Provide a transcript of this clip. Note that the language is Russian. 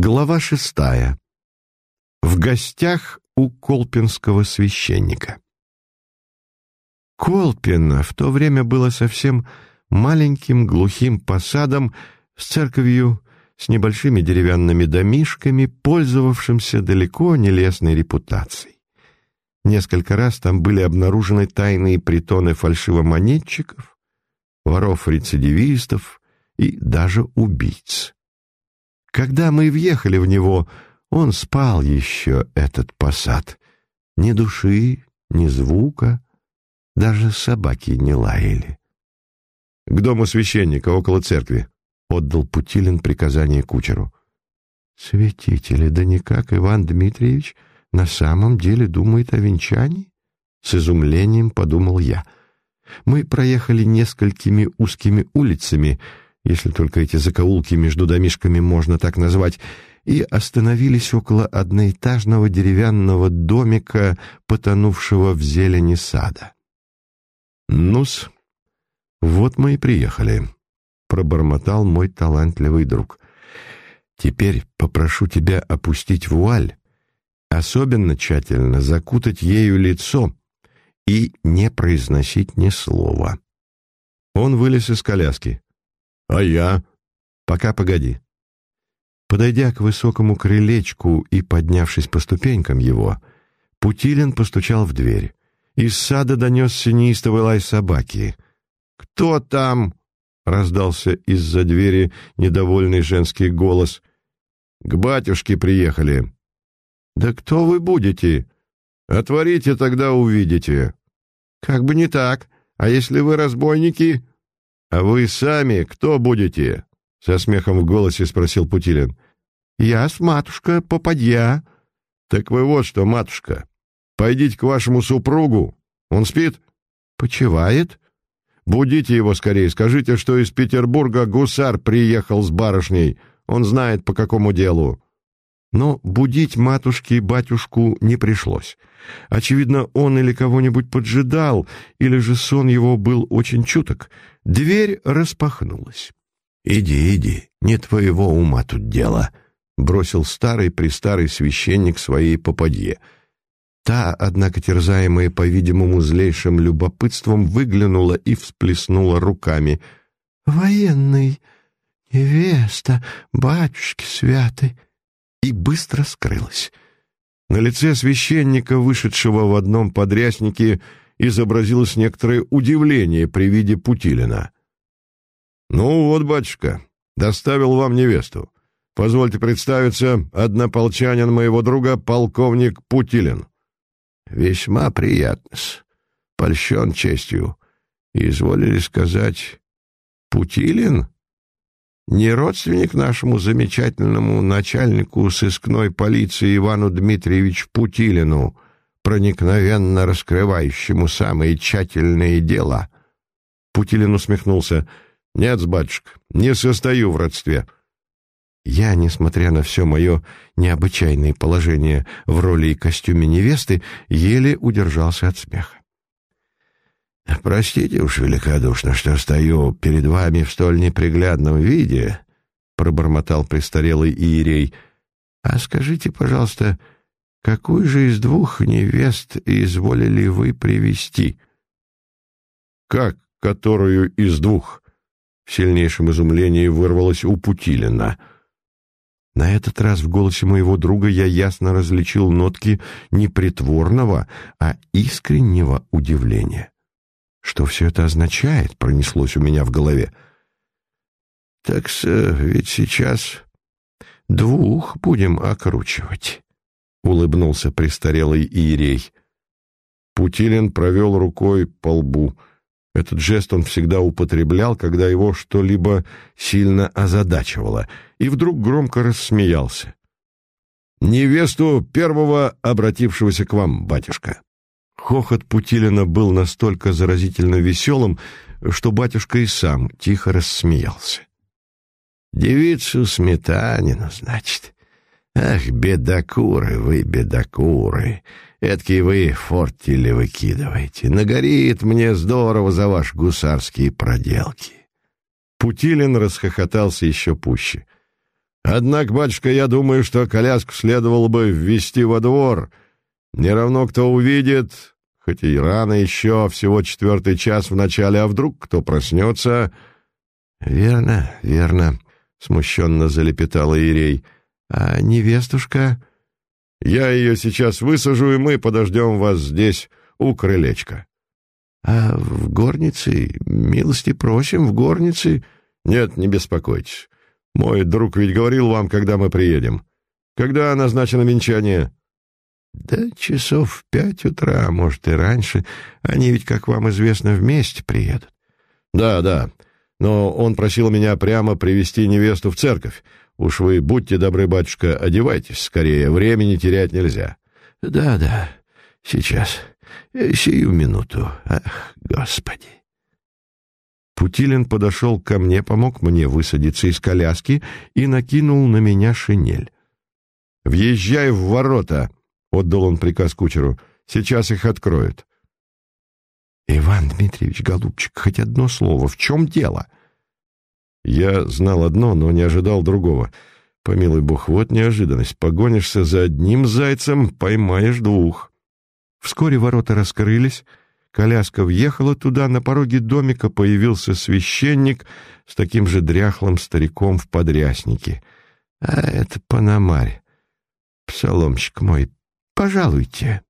Глава шестая. В гостях у колпинского священника. Колпино в то время было совсем маленьким глухим посадом с церковью, с небольшими деревянными домишками, пользовавшимся далеко не лестной репутацией. Несколько раз там были обнаружены тайные притоны фальшивомонетчиков, воров-рецидивистов и даже убийц. Когда мы въехали в него, он спал еще, этот посад. Ни души, ни звука, даже собаки не лаяли. — К дому священника, около церкви, — отдал Путилин приказание кучеру. — Святители, да никак Иван Дмитриевич на самом деле думает о венчании? С изумлением подумал я. Мы проехали несколькими узкими улицами, — если только эти закоулки между домишками можно так назвать, и остановились около одноэтажного деревянного домика, потонувшего в зелени сада. «Ну-с, вот мы и приехали», — пробормотал мой талантливый друг. «Теперь попрошу тебя опустить вуаль, особенно тщательно закутать ею лицо и не произносить ни слова». Он вылез из коляски. «А я?» «Пока погоди». Подойдя к высокому крылечку и поднявшись по ступенькам его, Путилин постучал в дверь. Из сада донесся неистовый лай собаки. «Кто там?» — раздался из-за двери недовольный женский голос. «К батюшке приехали». «Да кто вы будете?» «Отворите, тогда увидите». «Как бы не так. А если вы разбойники?» «А вы сами кто будете?» — со смехом в голосе спросил Путилин. «Я с матушка попадья». «Так вы вот что, матушка, пойдите к вашему супругу. Он спит?» «Почивает». «Будите его скорее, скажите, что из Петербурга гусар приехал с барышней. Он знает, по какому делу». Но будить матушке и батюшку не пришлось. Очевидно, он или кого-нибудь поджидал, или же сон его был очень чуток. Дверь распахнулась. «Иди, иди, не твоего ума тут дело», — бросил старый-престарый священник своей попадье. Та, однако терзаемая, по-видимому, злейшим любопытством, выглянула и всплеснула руками. «Военный, невеста, батюшки святый!» И быстро скрылась. На лице священника, вышедшего в одном подряснике, изобразилось некоторое удивление при виде Путилина. «Ну вот, батюшка, доставил вам невесту. Позвольте представиться, однополчанин моего друга, полковник Путилин». «Весьма приятно. Польщен честью. Изволили сказать, Путилин?» Не родственник нашему замечательному начальнику сыскной полиции Ивану Дмитриевичу Путилину, проникновенно раскрывающему самые тщательные дела. Путилин усмехнулся. «Нет, батюшка, не состою в родстве». Я, несмотря на все мое необычайное положение в роли и костюме невесты, еле удержался от смеха. «Простите уж великодушно, что стою перед вами в столь неприглядном виде», — пробормотал престарелый иерей. «А скажите, пожалуйста, какую же из двух невест изволили вы привести? «Как которую из двух?» В сильнейшем изумлении вырвалось у Путилина. На этот раз в голосе моего друга я ясно различил нотки не притворного, а искреннего удивления. Что все это означает, пронеслось у меня в голове. Так ведь сейчас двух будем окручивать, улыбнулся престарелый иерей. Путилин провел рукой по лбу. Этот жест он всегда употреблял, когда его что-либо сильно озадачивало, и вдруг громко рассмеялся. «Невесту первого обратившегося к вам, батюшка». Хохот Путилина был настолько заразительно веселым, что батюшка и сам тихо рассмеялся. «Девицу Сметанину, значит. Ах, бедокуры вы, бедокуры! Эдакие вы фортили выкидываете. Нагорит мне здорово за ваши гусарские проделки!» Путилин расхохотался еще пуще. Однако, батюшка, я думаю, что коляску следовало бы ввести во двор. Не равно кто увидит, хоть и рано еще, всего четвертый час в начале, а вдруг кто проснется...» «Верно, верно», — смущенно залепетала Ирей. «А невестушка...» «Я ее сейчас высажу, и мы подождем вас здесь, у крылечка». «А в горнице? Милости просим, в горнице?» «Нет, не беспокойтесь. Мой друг ведь говорил вам, когда мы приедем. Когда назначено венчание?» «Да часов в пять утра, а может, и раньше. Они ведь, как вам известно, вместе приедут». «Да, да. Но он просил меня прямо привести невесту в церковь. Уж вы будьте добры, батюшка, одевайтесь скорее, времени терять нельзя». «Да, да, сейчас. Сию минуту. Ах, Господи!» Путилин подошел ко мне, помог мне высадиться из коляски и накинул на меня шинель. «Въезжай в ворота!» — отдал он приказ кучеру. «Сейчас их откроют». «Иван Дмитриевич, голубчик, хоть одно слово. В чем дело?» Я знал одно, но не ожидал другого. Помилуй бог, вот неожиданность. Погонишься за одним зайцем, поймаешь двух. Вскоре ворота раскрылись, Коляска въехала туда, на пороге домика появился священник с таким же дряхлым стариком в подряснике. А это Панамарь. Псаломщик мой, пожалуйте.